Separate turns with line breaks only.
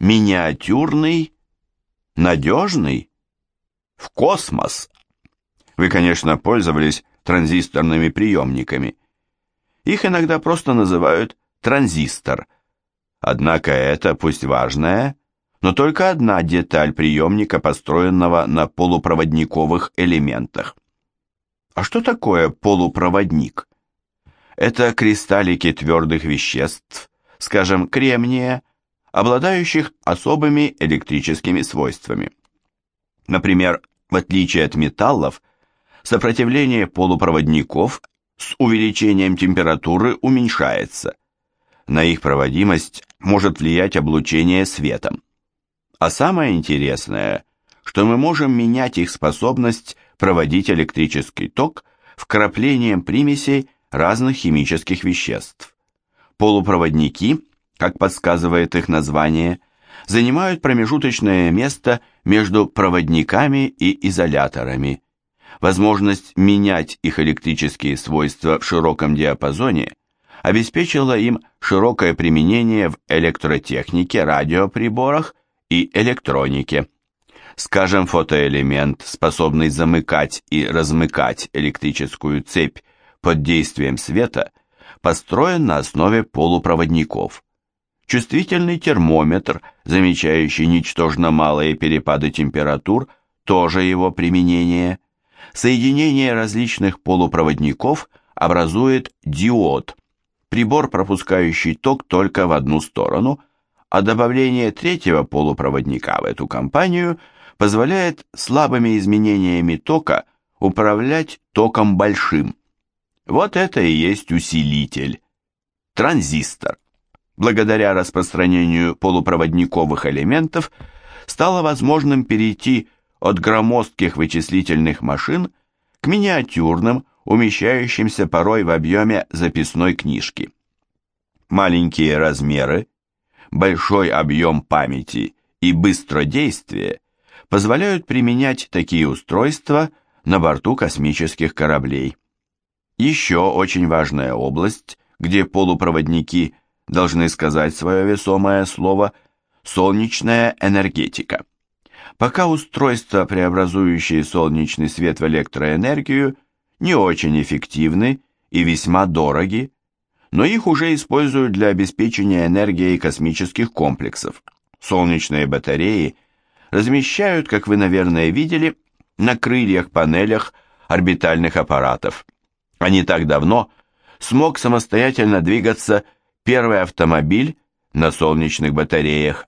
Миниатюрный, надежный, в космос. Вы, конечно, пользовались транзисторными приемниками. Их иногда просто называют транзистор. Однако это, пусть важная, но только одна деталь приемника, построенного на полупроводниковых элементах. А что такое полупроводник? Это кристаллики твердых веществ, скажем, кремния, обладающих особыми электрическими свойствами. Например, в отличие от металлов, сопротивление полупроводников с увеличением температуры уменьшается. На их проводимость может влиять облучение светом. А самое интересное, что мы можем менять их способность проводить электрический ток вкраплением примесей разных химических веществ. Полупроводники, как подсказывает их название, занимают промежуточное место между проводниками и изоляторами. Возможность менять их электрические свойства в широком диапазоне обеспечила им широкое применение в электротехнике, радиоприборах и электронике. Скажем, фотоэлемент, способный замыкать и размыкать электрическую цепь под действием света, построен на основе полупроводников. Чувствительный термометр, замечающий ничтожно малые перепады температур, тоже его применение. Соединение различных полупроводников образует диод, прибор, пропускающий ток только в одну сторону, а добавление третьего полупроводника в эту компанию позволяет слабыми изменениями тока управлять током большим. Вот это и есть усилитель. Транзистор. Благодаря распространению полупроводниковых элементов стало возможным перейти от громоздких вычислительных машин к миниатюрным, умещающимся порой в объеме записной книжки. Маленькие размеры, большой объем памяти и быстродействие позволяют применять такие устройства на борту космических кораблей. Еще очень важная область, где полупроводники должны сказать свое весомое слово – солнечная энергетика. Пока устройства, преобразующие солнечный свет в электроэнергию, не очень эффективны и весьма дороги, но их уже используют для обеспечения энергией космических комплексов. Солнечные батареи размещают, как вы, наверное, видели, на крыльях-панелях орбитальных аппаратов – а не так давно смог самостоятельно двигаться первый автомобиль на солнечных батареях.